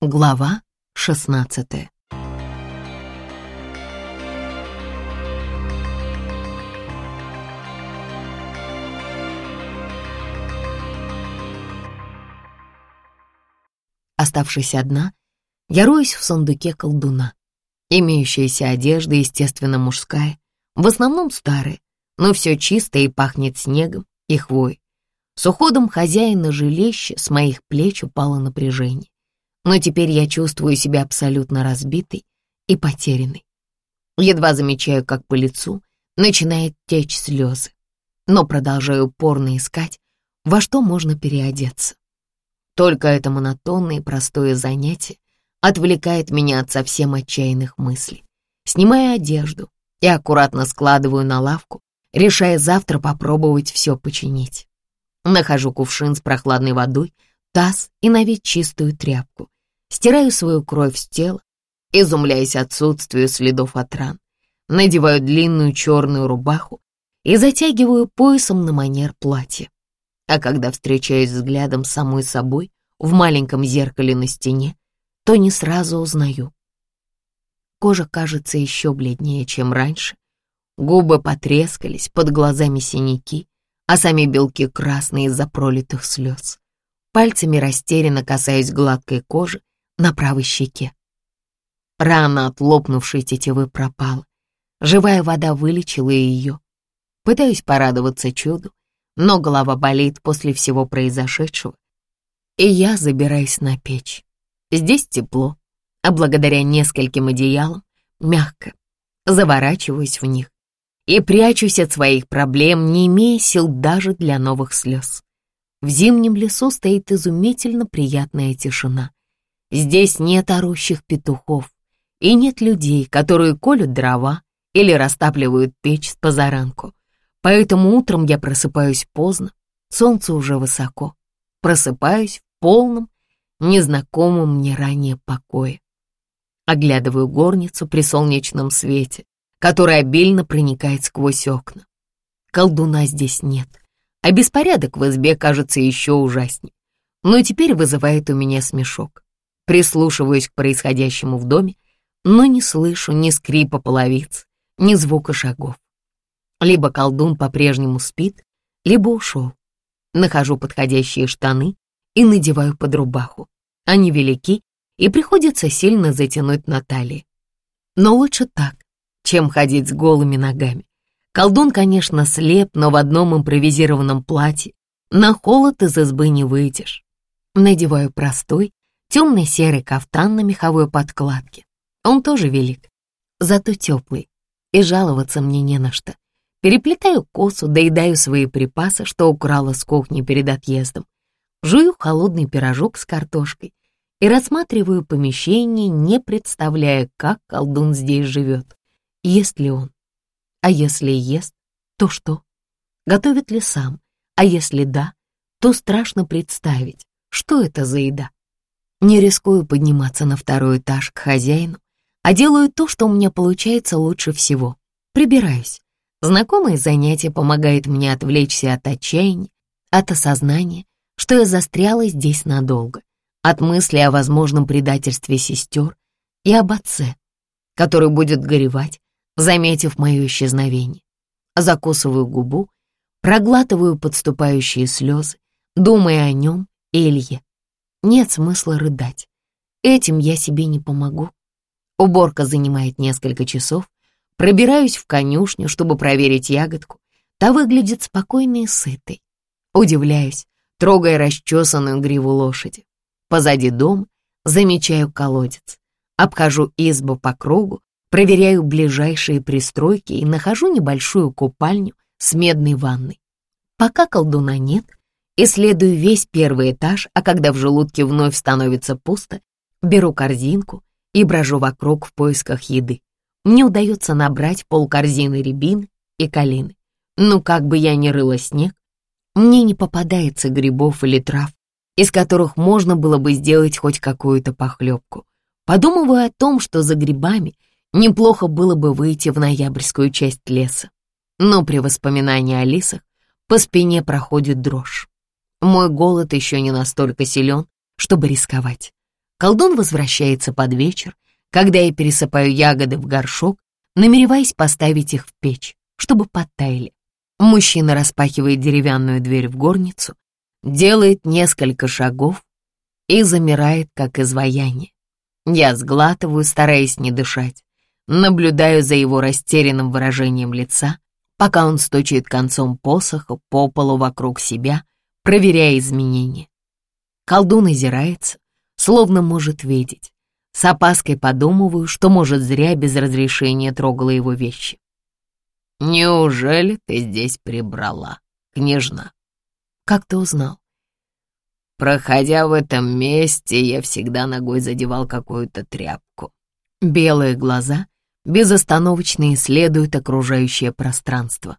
Глава 16 Оставшись одна, я роюсь в сундуке колдуна. Имеющаяся одежда, естественно, мужская, в основном старая, но все чисто и пахнет снегом и хвой. С уходом хозяина жилища с моих плеч упало напряжение но теперь я чувствую себя абсолютно разбитой и потерянной. Едва замечаю, как по лицу начинает течь слезы, но продолжаю упорно искать, во что можно переодеться. Только это монотонное и простое занятие отвлекает меня от совсем отчаянных мыслей. Снимаю одежду и аккуратно складываю на лавку, решая завтра попробовать все починить. Нахожу кувшин с прохладной водой, таз и на вид чистую тряпку. Стираю свою кровь с тела, изумляясь отсутствию следов от ран. Надеваю длинную черную рубаху и затягиваю поясом на манер платья. А когда встречаюсь взглядом с самой собой в маленьком зеркале на стене, то не сразу узнаю. Кожа кажется еще бледнее, чем раньше. Губы потрескались, под глазами синяки, а сами белки красные из-за пролитых слез. Пальцами растерянно касаюсь гладкой кожи на правой щеке. Рана от лопнувшей тетивы пропала. Живая вода вылечила ее. Пытаюсь порадоваться чуду, но голова болит после всего произошедшего, и я забираюсь на печь. Здесь тепло, а благодаря нескольким одеялам мягко заворачиваюсь в них и прячусь от своих проблем, не имея сил даже для новых слез. В зимнем лесу стоит изумительно приятная тишина. Здесь нет орущих петухов и нет людей, которые колют дрова или растапливают печь с позаранку. Поэтому утром я просыпаюсь поздно, солнце уже высоко. Просыпаюсь в полном, незнакомом мне ранее покое. Оглядываю горницу при солнечном свете, который обильно проникает сквозь окна. Колдуна здесь нет, а беспорядок в избе кажется еще ужаснее, но теперь вызывает у меня смешок. Прислушиваюсь к происходящему в доме, но не слышу ни скрипа половиц, ни звука шагов. Либо колдун по-прежнему спит, либо ушел. Нахожу подходящие штаны и надеваю под рубаху. Они велики, и приходится сильно затянуть на талии. Но лучше так, чем ходить с голыми ногами. Колдун, конечно, слеп, но в одном импровизированном платье на холод из избы не выйдешь. Надеваю простой, темный серый кафтан на меховой подкладке. Он тоже велик, зато теплый, и жаловаться мне не на что. Переплетаю косу, доедаю свои припасы, что украла с кухни перед отъездом. Жую холодный пирожок с картошкой и рассматриваю помещение, не представляя, как колдун здесь живет. Ест ли он? А если ест, то что? Готовит ли сам? А если да, то страшно представить, что это за еда. Не рискую подниматься на второй этаж к хозяину, а делаю то, что у меня получается лучше всего. Прибираюсь. Знакомое занятие помогает мне отвлечься от отчаяния, от осознания, что я застряла здесь надолго, от мысли о возможном предательстве сестер и об отце, который будет горевать, заметив мое исчезновение. Закусываю губу, проглатываю подступающие слезы, думая о нем и Илье. Нет смысла рыдать. Этим я себе не помогу. Уборка занимает несколько часов. Пробираюсь в конюшню, чтобы проверить ягодку. Та выглядит спокойной и сытой. Удивляюсь, трогая расчесанную гриву лошади. Позади дом замечаю колодец. Обхожу избу по кругу, проверяю ближайшие пристройки и нахожу небольшую купальню с медной ванной. Пока колдуна нет, Исследую весь первый этаж, а когда в желудке вновь становится пусто, беру корзинку и брожу вокруг в поисках еды. Мне удается набрать полкорзины рябины и калины. Но как бы я ни рыла снег, мне не попадается грибов или трав, из которых можно было бы сделать хоть какую-то похлебку. Подумываю о том, что за грибами неплохо было бы выйти в ноябрьскую часть леса. Но при воспоминании о лисах по спине проходит дрожь. Мой голод еще не настолько силен, чтобы рисковать. Колдун возвращается под вечер, когда я пересыпаю ягоды в горшок, намереваясь поставить их в печь, чтобы подтаяли. Мужчина распахивает деревянную дверь в горницу, делает несколько шагов и замирает, как изваяние. Я сглатываю, стараясь не дышать, наблюдаю за его растерянным выражением лица, пока он стучит концом посоха по полу вокруг себя, проверяя изменения. Колдун озирается, словно может видеть. С опаской подумываю, что, может, зря без разрешения трогала его вещи. «Неужели ты здесь прибрала, княжна?» «Как ты узнал?» Проходя в этом месте, я всегда ногой задевал какую-то тряпку. Белые глаза безостановочно исследуют окружающее пространство.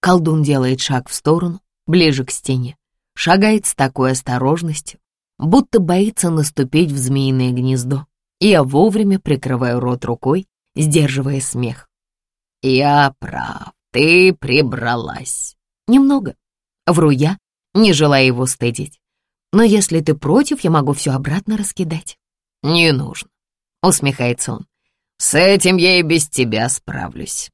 Колдун делает шаг в сторону, ближе к стене, шагает с такой осторожностью, будто боится наступить в змеиное гнездо, я вовремя прикрываю рот рукой, сдерживая смех. «Я прав, ты прибралась». «Немного», — вру я, не желая его стыдить. Но если ты против, я могу все обратно раскидать». «Не нужно», — усмехается он. «С этим я и без тебя справлюсь».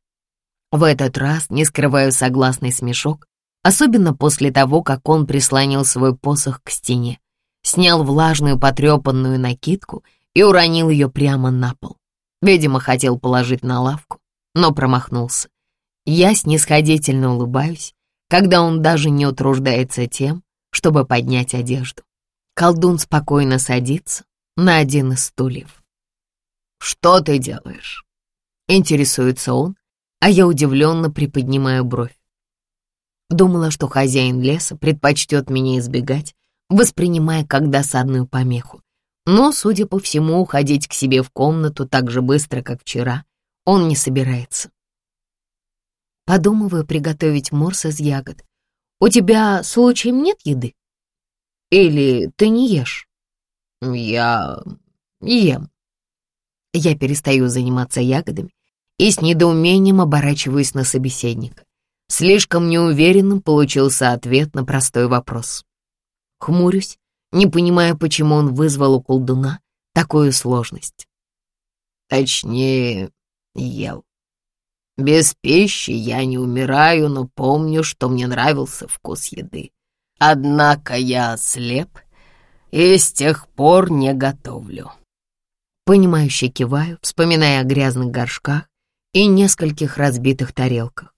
В этот раз не скрываю согласный смешок, особенно после того, как он прислонил свой посох к стене, снял влажную потрепанную накидку и уронил ее прямо на пол. Видимо, хотел положить на лавку, но промахнулся. Я снисходительно улыбаюсь, когда он даже не утруждается тем, чтобы поднять одежду. Колдун спокойно садится на один из стульев. «Что ты делаешь?» — интересуется он, а я удивленно приподнимаю бровь. Думала, что хозяин леса предпочтет меня избегать, воспринимая как досадную помеху. Но, судя по всему, уходить к себе в комнату так же быстро, как вчера, он не собирается. Подумываю приготовить морс из ягод, у тебя случаем нет еды? Или ты не ешь? Я ем. Я перестаю заниматься ягодами и с недоумением оборачиваюсь на собеседника. Слишком неуверенным получился ответ на простой вопрос. Хмурюсь, не понимая, почему он вызвал у колдуна такую сложность. Точнее, ел. Без пищи я не умираю, но помню, что мне нравился вкус еды. Однако я слеп и с тех пор не готовлю. Понимающе киваю, вспоминая о грязных горшках и нескольких разбитых тарелках.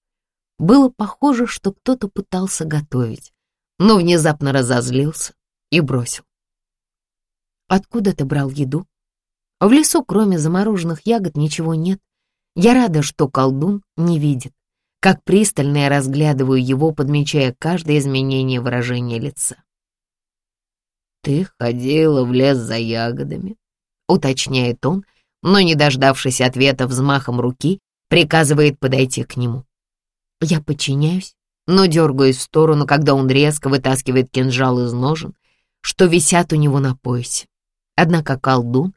Было похоже, что кто-то пытался готовить, но внезапно разозлился и бросил. «Откуда ты брал еду?» В лесу, кроме замороженных ягод, ничего нет. Я рада, что колдун не видит, как пристально я разглядываю его, подмечая каждое изменение выражения лица. «Ты ходила в лес за ягодами», — уточняет он, но, не дождавшись ответа взмахом руки, приказывает подойти к нему. Я подчиняюсь, но дергаюсь в сторону, когда он резко вытаскивает кинжал из ножен, что висят у него на поясе. Однако колдун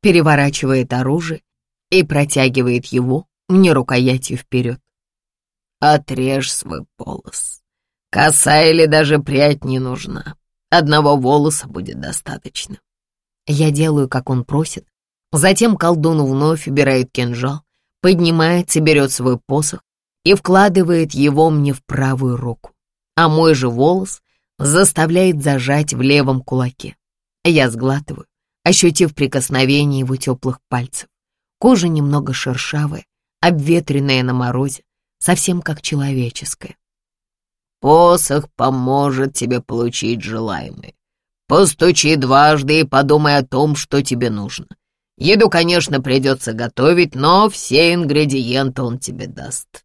переворачивает оружие и протягивает его мне рукоятью вперед. «Отрежь свой полос. Коса или даже прядь не нужна. Одного волоса будет достаточно». Я делаю, как он просит. Затем колдун вновь убирает кинжал, поднимается, берет свой посох и вкладывает его мне в правую руку, а мой же волос заставляет зажать в левом кулаке. Я сглатываю ощутив прикосновение его теплых пальцев. Кожа немного шершавая, обветренная на морозе, совсем как человеческая. «Посох поможет тебе получить желаемое. Постучи дважды и подумай о том, что тебе нужно. Еду, конечно, придется готовить, но все ингредиенты он тебе даст».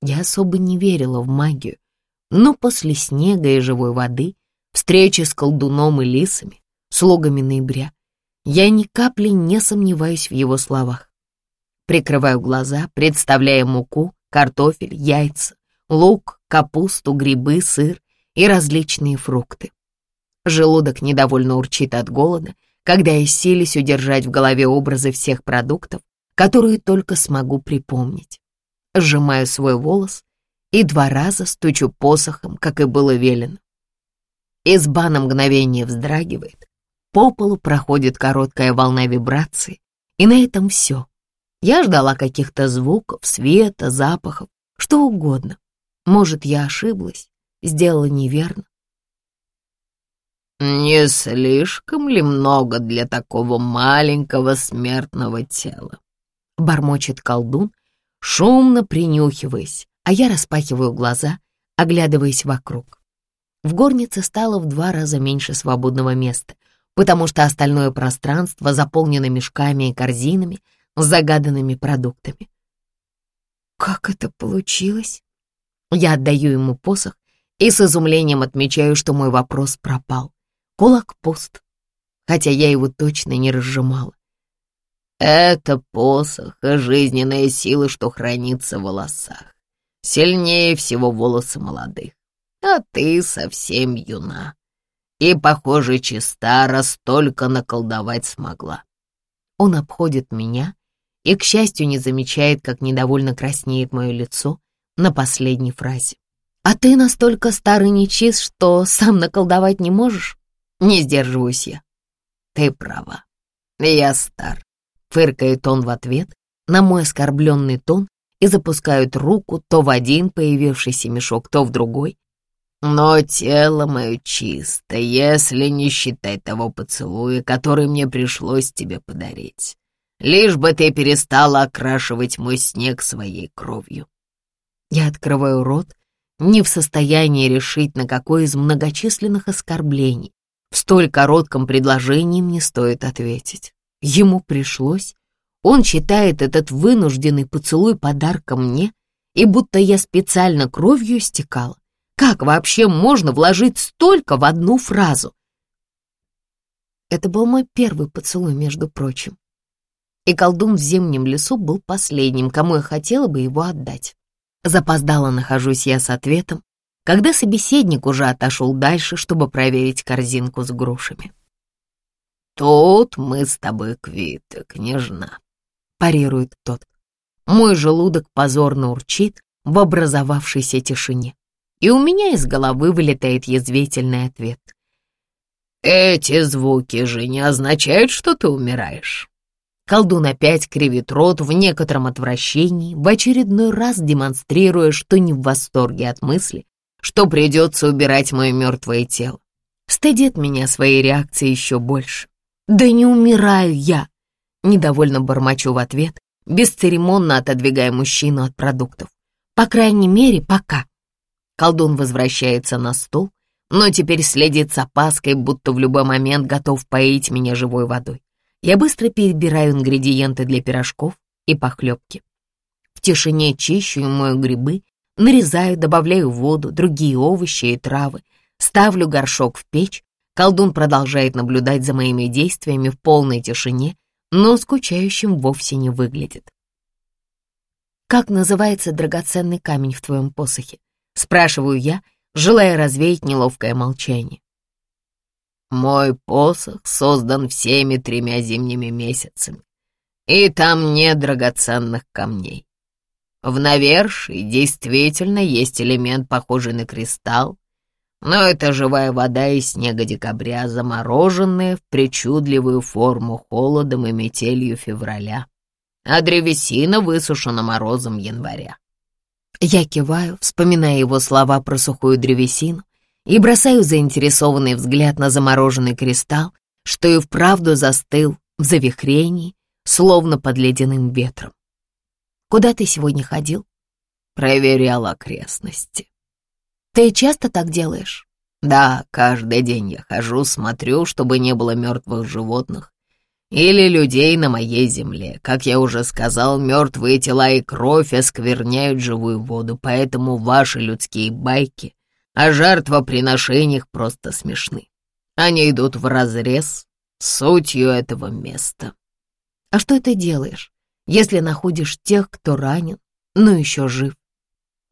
Я особо не верила в магию, но после снега и живой воды, встречи с колдуном и лисами, слугами ноября. Я ни капли не сомневаюсь в его словах. Прикрываю глаза, представляя муку, картофель, яйца, лук, капусту, грибы, сыр и различные фрукты. Желудок недовольно урчит от голода, когда я силюсь удержать в голове образы всех продуктов, которые только смогу припомнить. Сжимаю свой волос и два раза стучу посохом, как и было велено. Изба на мгновение вздрагивает, по полу проходит короткая волна вибрации, и на этом все. Я ждала каких-то звуков, света, запахов, что угодно. Может, я ошиблась, сделала неверно. «Не слишком ли много для такого маленького смертного тела?» — бормочет колдун, шумно принюхиваясь, а я распахиваю глаза, оглядываясь вокруг. В горнице стало в два раза меньше свободного места, потому что остальное пространство заполнено мешками и корзинами с загаданными продуктами. Как это получилось? Я отдаю ему посох и с изумлением отмечаю, что мой вопрос пропал. Кулак пуст, хотя я его точно не разжимала. Это посох жизненная сила, что хранится в волосах. Сильнее всего волосы молодых. А ты совсем юна. И, похоже, чиста, раз только наколдовать смогла. Он обходит меня и, к счастью, не замечает, как недовольно краснеет мое лицо на последней фразе. «А ты настолько старый нечист, что сам наколдовать не можешь?» Не сдерживаюсь я. «Ты права. Я стар. Фыркает он в ответ на мой оскорбленный тон и запускает руку то в один появившийся мешок, то в другой. Но тело мое чисто, если не считать того поцелуя, который мне пришлось тебе подарить. Лишь бы ты перестала окрашивать мой снег своей кровью. Я открываю рот, не в состоянии решить, на какое из многочисленных оскорблений в столь коротком предложении мне стоит ответить. Ему пришлось. Он считает этот вынужденный поцелуй подарком мне, и будто я специально кровью истекала. Как вообще можно вложить столько в одну фразу? Это был мой первый поцелуй, между прочим. И колдун в зимнем лесу был последним, кому я хотела бы его отдать. Запоздала нахожусь я с ответом, когда собеседник уже отошел дальше, чтобы проверить корзинку с грушами. «Тут мы с тобой квиты, княжна», — парирует тот. Мой желудок позорно урчит в образовавшейся тишине, и у меня из головы вылетает язвительный ответ. «Эти звуки же не означают, что ты умираешь». Колдун опять кривит рот в некотором отвращении, в очередной раз демонстрируя, что не в восторге от мысли, что придется убирать мое мертвое тело. Стыдит меня своей реакцией еще больше. «Да не умираю я!» Недовольно бормочу в ответ, бесцеремонно отодвигая мужчину от продуктов. По крайней мере, пока. Колдун возвращается на стол, но теперь следит с опаской, будто в любой момент готов поить меня живой водой. Я быстро перебираю ингредиенты для пирожков и похлебки. В тишине чищу и мою грибы, нарезаю, добавляю воду, другие овощи и травы, ставлю горшок в печь, Колдун продолжает наблюдать за моими действиями в полной тишине, но скучающим вовсе не выглядит. «Как называется драгоценный камень в твоем посохе?» — спрашиваю я, желая развеять неловкое молчание. «Мой посох создан всеми тремя зимними месяцами, и там нет драгоценных камней. В навершии действительно есть элемент, похожий на кристалл, но это живая вода из снега декабря, замороженная в причудливую форму холодом и метелью февраля, а древесина высушена морозом января. Я киваю, вспоминая его слова про сухую древесину, и бросаю заинтересованный взгляд на замороженный кристалл, что и вправду застыл в завихрении, словно под ледяным ветром. «Куда ты сегодня ходил?» «Проверял окрестности». Ты часто так делаешь? Да, каждый день я хожу, смотрю, чтобы не было мертвых животных или людей на моей земле. Как я уже сказал, мертвые тела и кровь оскверняют живую воду, поэтому ваши людские байки о жертвоприношениях просто смешны. Они идут вразрез с сутью этого места. А что ты делаешь, если находишь тех, кто ранен, но еще жив?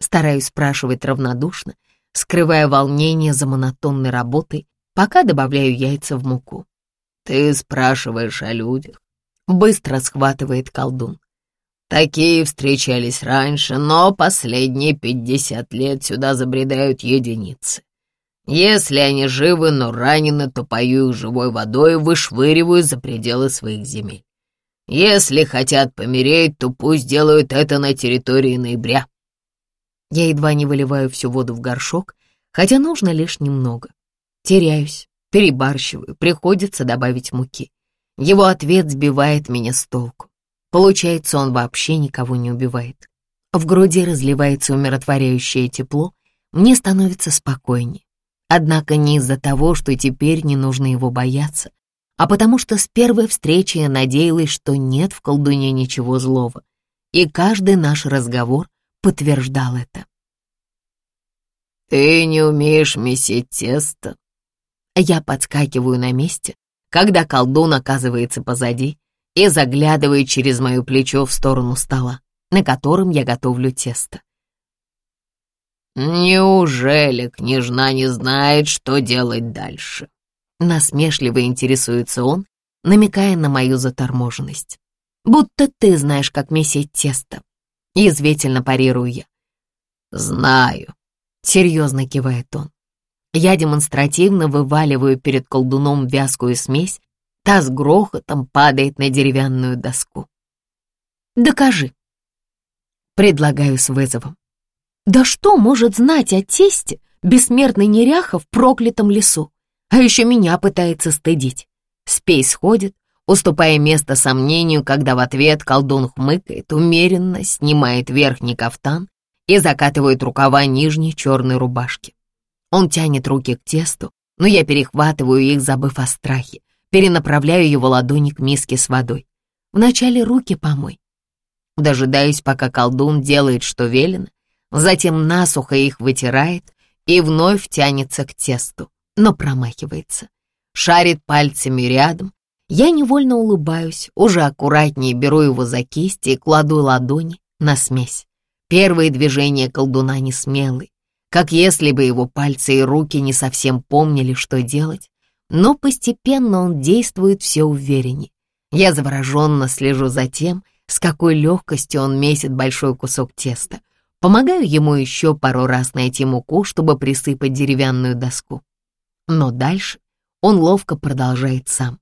Стараюсь спрашивать равнодушно, скрывая волнение за монотонной работой, пока добавляю яйца в муку. «Ты спрашиваешь о людях?» Быстро схватывает колдун. Такие встречались раньше, но последние пятьдесят лет сюда забредают единицы. Если они живы, но ранены, то пою их живой водой и вышвыриваю за пределы своих земель. Если хотят помереть, то пусть делают это на территории ноября. Я едва не выливаю всю воду в горшок, хотя нужно лишь немного. Теряюсь, перебарщиваю, приходится добавить муки. Его ответ сбивает меня с толку. Получается, он вообще никого не убивает. В груди разливается умиротворяющее тепло, мне становится спокойнее. Однако не из-за того, что теперь не нужно его бояться, а потому что с первой встречи я надеялась, что нет в колдуне ничего злого, и каждый наш разговор подтверждал это. «Ты не умеешь месить тесто?» Я подскакиваю на месте, когда колдун оказывается позади и заглядывает через мое плечо в сторону стола, на котором я готовлю тесто. «Неужели княжна не знает, что делать дальше?» Насмешливо интересуется он, намекая на мою заторможенность. «Будто ты знаешь, как месить тесто». Язвительно парирую я. «Знаю», — серьезно кивает он. Я демонстративно вываливаю перед колдуном вязкую смесь, та с грохотом падает на деревянную доску. «Докажи», — предлагаю с вызовом. «Да что может знать о тесте бессмертный неряха в проклятом лесу? А еще меня пытается стыдить. Спей сходит, уступая место сомнению, когда в ответ колдун хмыкает, умеренно снимает верхний кафтан и закатывает рукава нижней черной рубашки. Он тянет руки к тесту, но я перехватываю их, забыв о страхе, перенаправляю его ладони к миске с водой. Вначале руки помой. Дожидаюсь, пока колдун делает, что велено, затем насухо их вытирает и вновь тянется к тесту но промахивается. Шарит пальцами рядом. Я невольно улыбаюсь, уже аккуратнее беру его за кисти и кладу ладони на смесь. Первые движения колдуна не смелые, как если бы его пальцы и руки не совсем помнили, что делать, но постепенно он действует все увереннее. Я завороженно слежу за тем, с какой легкостью он месит большой кусок теста. Помогаю ему еще пару раз найти муку, чтобы присыпать деревянную доску. Но дальше он ловко продолжает сам.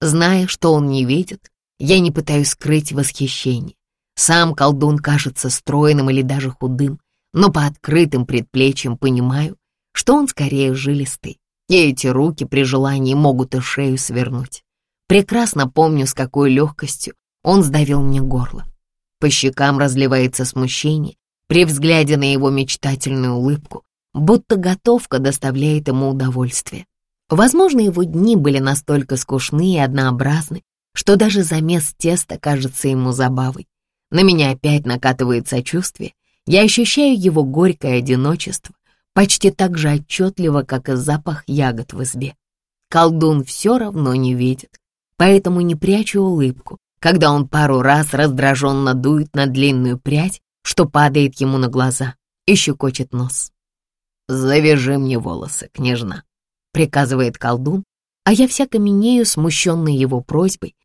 Зная, что он не видит, я не пытаюсь скрыть восхищение. Сам колдун кажется стройным или даже худым, но по открытым предплечьям понимаю, что он скорее жилистый, и эти руки при желании могут и шею свернуть. Прекрасно помню, с какой легкостью он сдавил мне горло. По щекам разливается смущение при взгляде на его мечтательную улыбку, будто готовка доставляет ему удовольствие. Возможно, его дни были настолько скучны и однообразны, что даже замес теста кажется ему забавой. На меня опять накатывает сочувствие, я ощущаю его горькое одиночество, почти так же отчетливо, как и запах ягод в избе. Колдун все равно не видит, поэтому не прячу улыбку, когда он пару раз раздраженно дует на длинную прядь, что падает ему на глаза и щекочет нос. «Завяжи мне волосы, княжна», — приказывает колдун, а я вся каменею, смущенной его просьбой,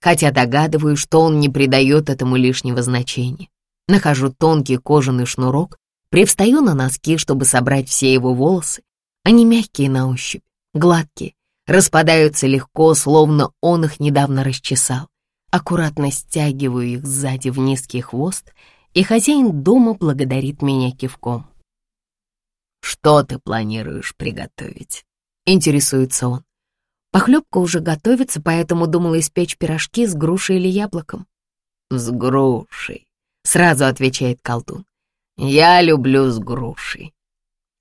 хотя догадываю, что он не придает этому лишнего значения. Нахожу тонкий кожаный шнурок, привстаю на носки, чтобы собрать все его волосы. Они мягкие на ощупь, гладкие, распадаются легко, словно он их недавно расчесал. Аккуратно стягиваю их сзади в низкий хвост, и хозяин дома благодарит меня кивком. «Что ты планируешь приготовить?» — интересуется он. Похлебка уже готовится, поэтому думала испечь пирожки с грушей или яблоком. «С грушей», — сразу отвечает колдун. «Я люблю с грушей».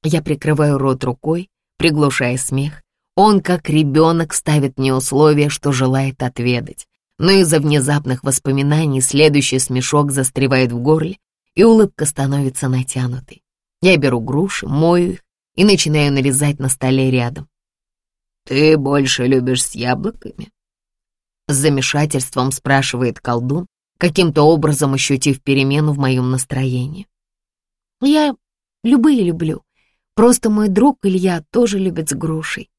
Я прикрываю рот рукой, приглушая смех. Он, как ребенок, ставит мне условия, что желает отведать. Но из-за внезапных воспоминаний следующий смешок застревает в горле, и улыбка становится натянутой. Я беру груши, мою их и начинаю нарезать на столе рядом. «Ты больше любишь с яблоками?» С замешательством спрашивает колдун, каким-то образом ощутив перемену в моем настроении. «Я любые люблю. Просто мой друг Илья тоже любит с грушей.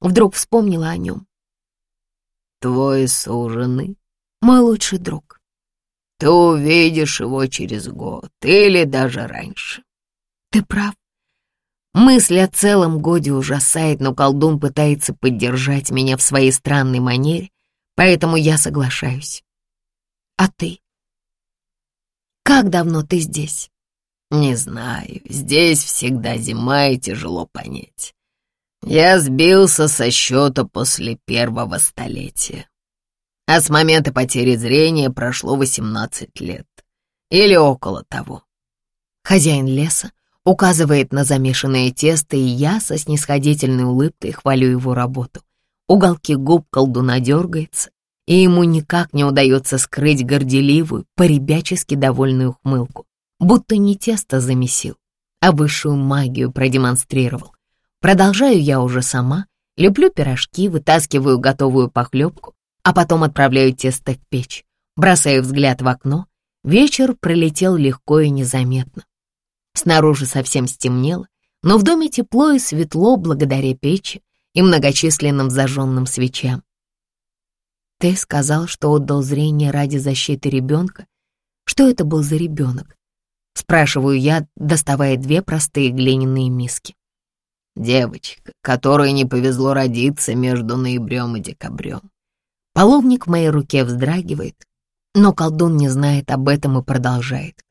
Вдруг вспомнила о нем. Твой суженый, мой лучший друг. Ты увидишь его через год или даже раньше. Ты прав. Мысль о целом годе ужасает, но колдун пытается поддержать меня в своей странной манере, поэтому я соглашаюсь. А ты? Как давно ты здесь? Не знаю, здесь всегда зима и тяжело понять. Я сбился со счета после первого столетия. А с момента потери зрения прошло 18 лет. Или около того. Хозяин леса указывает на замешанное тесто, и я со снисходительной улыбкой хвалю его работу. Уголки губ колдуна дергается, и ему никак не удается скрыть горделивую, поребячески довольную ухмылку, будто не тесто замесил, а высшую магию продемонстрировал. Продолжаю я уже сама, люблю пирожки, вытаскиваю готовую похлебку, а потом отправляю тесто в печь, бросаю взгляд в окно. Вечер пролетел легко и незаметно. Снаружи совсем стемнело, но в доме тепло и светло благодаря печи и многочисленным зажженным свечам. Ты сказал, что отдал зрение ради защиты ребенка. Что это был за ребенок? Спрашиваю я, доставая две простые глиняные миски. Девочка, которой не повезло родиться между ноябрем и декабрем. Половник в моей руке вздрагивает, но колдун не знает об этом и продолжает.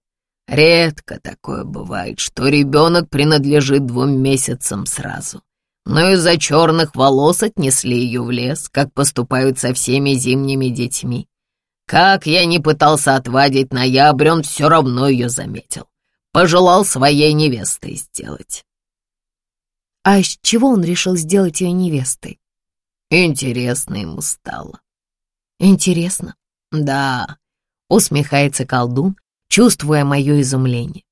Редко такое бывает, что ребенок принадлежит двум месяцам сразу но из-за черных волос отнесли ее в лес, как поступают со всеми зимними детьми. Как я не пытался отвадить ноябрь, он все равно ее заметил. Пожелал своей невестой сделать. А из чего он решил сделать ее невестой? Интересно ему стало. Интересно? Да, усмехается колдун, чувствуя мое изумление.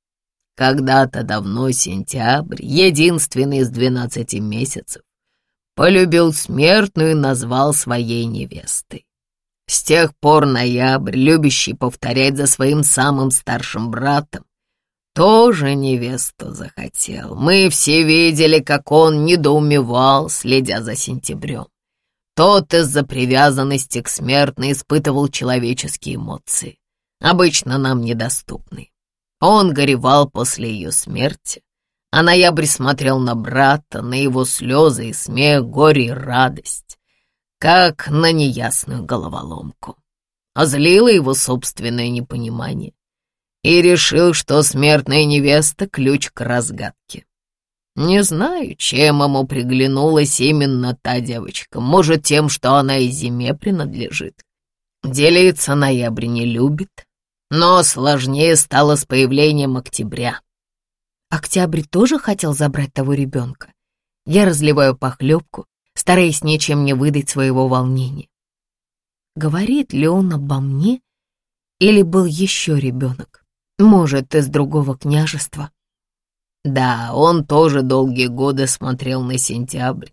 Когда-то давно сентябрь, единственный из двенадцати месяцев, полюбил смертную и назвал своей невестой. С тех пор ноябрь, любящий повторять за своим самым старшим братом, тоже невесту захотел. Мы все видели, как он недоумевал, следя за сентябрем. Тот из-за привязанности к смертной испытывал человеческие эмоции, обычно нам недоступные. Он горевал после ее смерти, а ноябрь смотрел на брата, на его слезы и смех, горе и радость, как на неясную головоломку. Озлило его собственное непонимание и решил, что смертная невеста — ключ к разгадке. Не знаю, чем ему приглянулась именно та девочка. Может, тем, что она и зиме принадлежит. Делиться ноябрь не любит, но сложнее стало с появлением октября. Октябрь тоже хотел забрать того ребенка. Я разливаю похлебку, стараясь ничем не выдать своего волнения. Говорит ли он обо мне или был еще ребенок? Может, из другого княжества? Да, он тоже долгие годы смотрел на сентябрь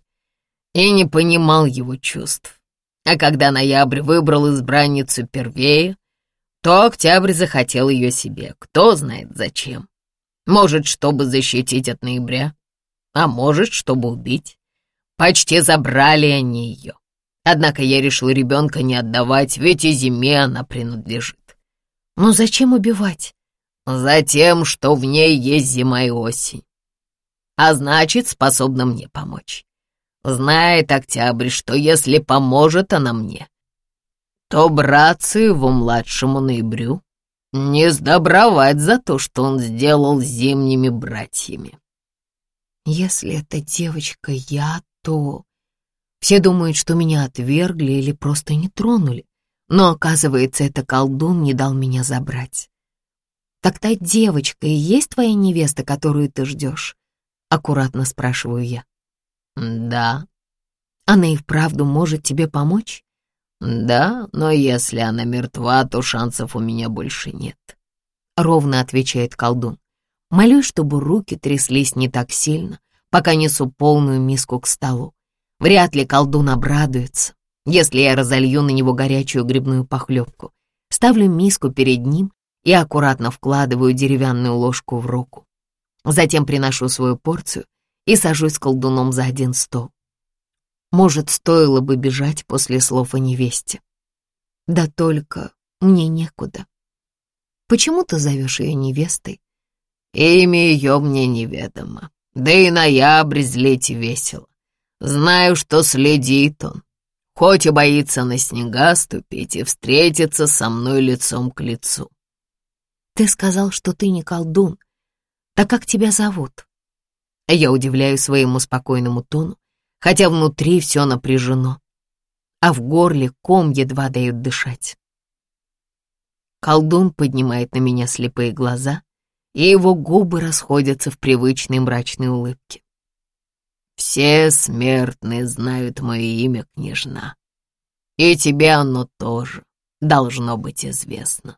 и не понимал его чувств. А когда ноябрь выбрал избранницу первее, то Октябрь захотел ее себе, кто знает зачем. Может, чтобы защитить от ноября, а может, чтобы убить. Почти забрали они ее. Однако я решил ребенка не отдавать, ведь и зиме она принадлежит. Но зачем убивать? Затем, что в ней есть зима и осень. А значит, способна мне помочь. Знает Октябрь, что если поможет она мне, то братцу его младшему ноябрю не сдобровать за то, что он сделал с зимними братьями. Если эта девочка я, то... Все думают, что меня отвергли или просто не тронули, но, оказывается, это колдун не дал меня забрать. Так та девочка и есть твоя невеста, которую ты ждешь? Аккуратно спрашиваю я. Да. Она и вправду может тебе помочь? «Да, но если она мертва, то шансов у меня больше нет», — ровно отвечает колдун. Молюсь, чтобы руки тряслись не так сильно, пока несу полную миску к столу. Вряд ли колдун обрадуется, если я разолью на него горячую грибную похлебку. Ставлю миску перед ним и аккуратно вкладываю деревянную ложку в руку. Затем приношу свою порцию и сажусь с колдуном за один стол. Может, стоило бы бежать после слов о невесте. Да только мне некуда. Почему ты зовешь ее невестой? Имя ее мне неведомо. Да и ноябрь злить весело. Знаю, что следит он, хоть и боится на снега ступить и встретиться со мной лицом к лицу. Ты сказал, что ты не колдун. Так как тебя зовут? Я удивляю своему спокойному тону, хотя внутри все напряжено, а в горле ком едва дает дышать. Колдун поднимает на меня слепые глаза, и его губы расходятся в привычной мрачной улыбке. «Все смертные знают мое имя, княжна, и тебе оно тоже должно быть известно».